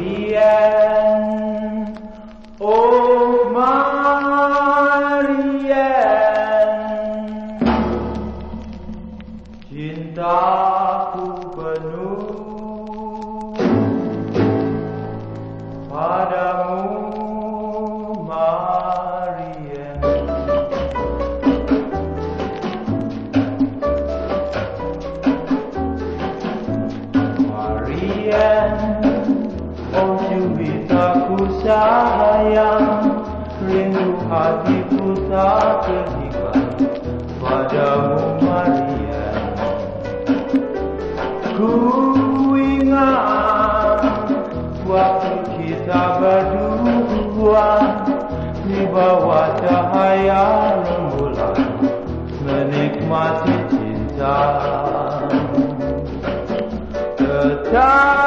the end of my. Cintaku penuh padamu. Cubitaku sayang, rindu hatiku tak terhingga padamu Marian. Ku ingat waktu kita berdua di bawah cahaya rembulan menikmati cinta. Tetapi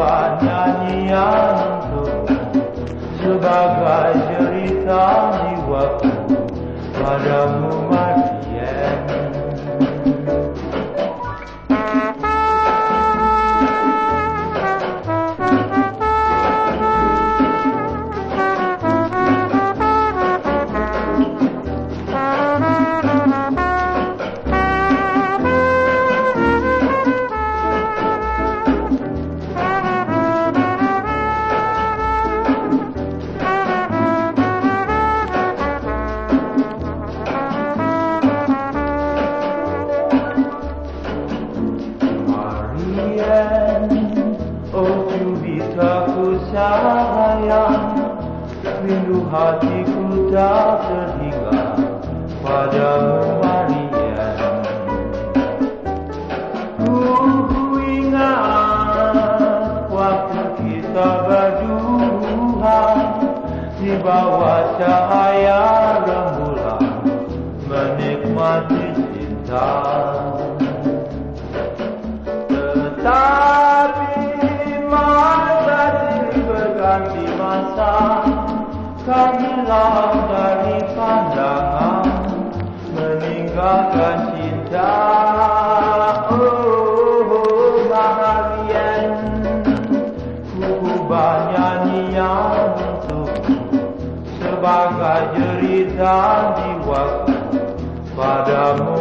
Ku nyanyian untukmu Sebagai cerita jiwaku. Padamu Marian, oh cubitaku sayang, rindu hatiku tak terhingga padamu Marian. Ku ingat waktu kita berdua di bawah cahaya Kau hilang dari pandangan Meninggalkan cinta. Oh, Marian Ku ubah nyanyian untukmu Sebagai cerita jiwaku Padamu